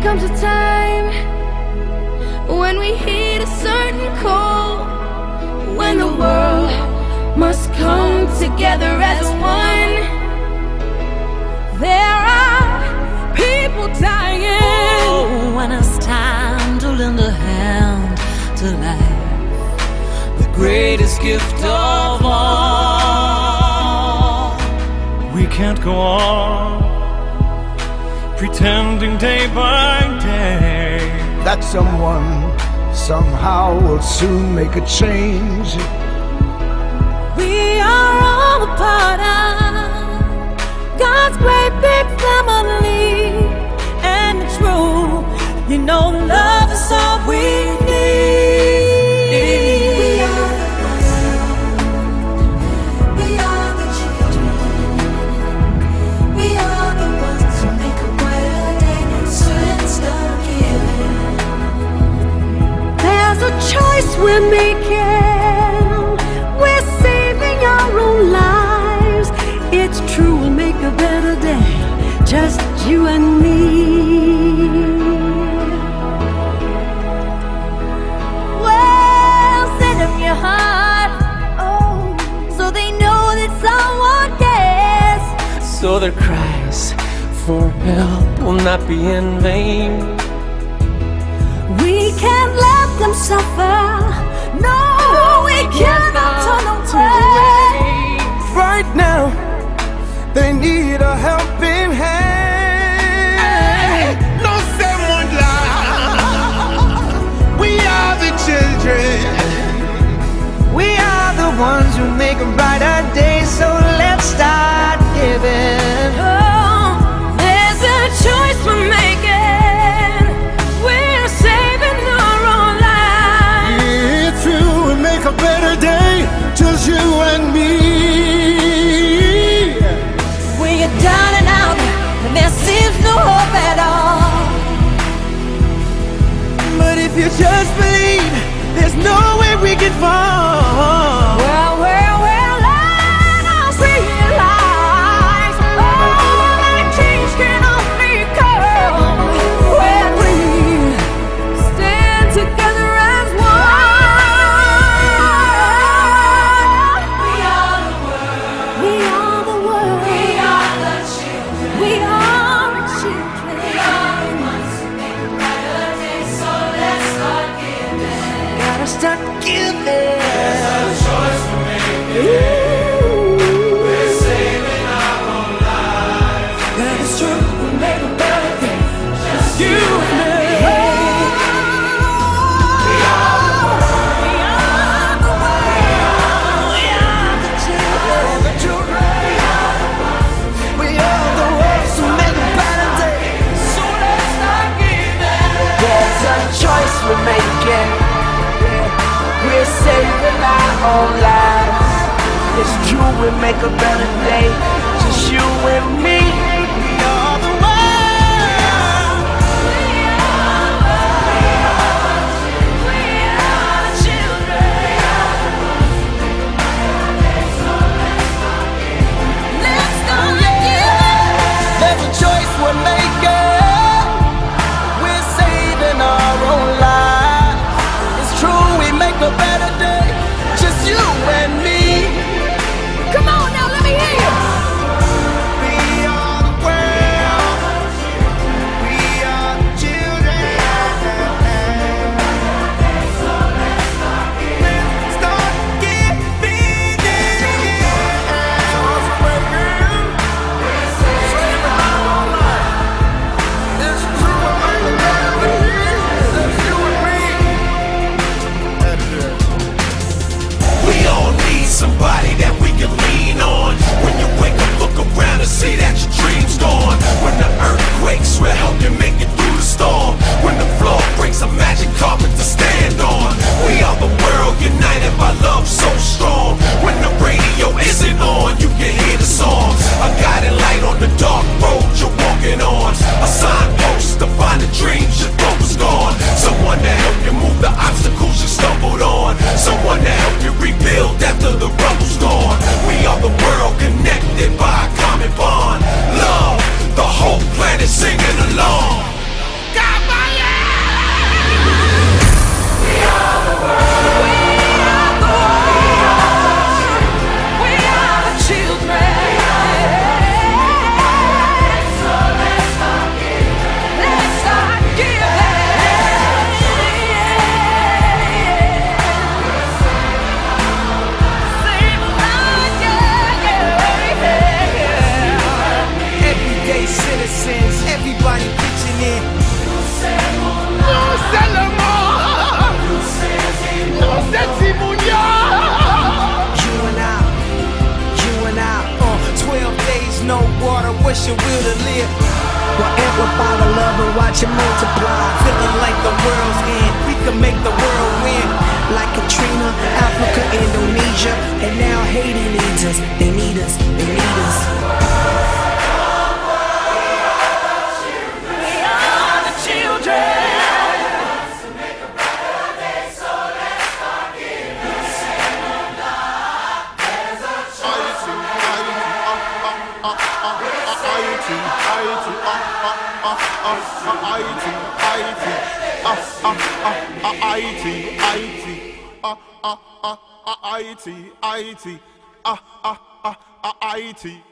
comes a time when we hit a certain call, when the world must come together as one. There are people dying. Oh, when it's time to lend a hand to life, the greatest gift of all. We can't go on pretending day by day that someone somehow will soon make a change. We are all a part of God's great big family, and it's true. You know, love choice we're making. We're saving our own lives. It's true, we'll make a better day. Just you and me. Well, send them your heart. Oh, so they know that someone cares. So their cries for help will not be in vain. We can't let them suffer. No, we cannot turn away. Right now, they need a helping hand. Start giving. Own lives. It's true, we make a better day. Just you and me. just your will to live. We'll amplify the love and watch it multiply. Feeling like the world's end, we can make the world win. Like Katrina, Africa, Indonesia, and now Haiti needs us. They IT, IT, IT, IT, IT, IT, IT,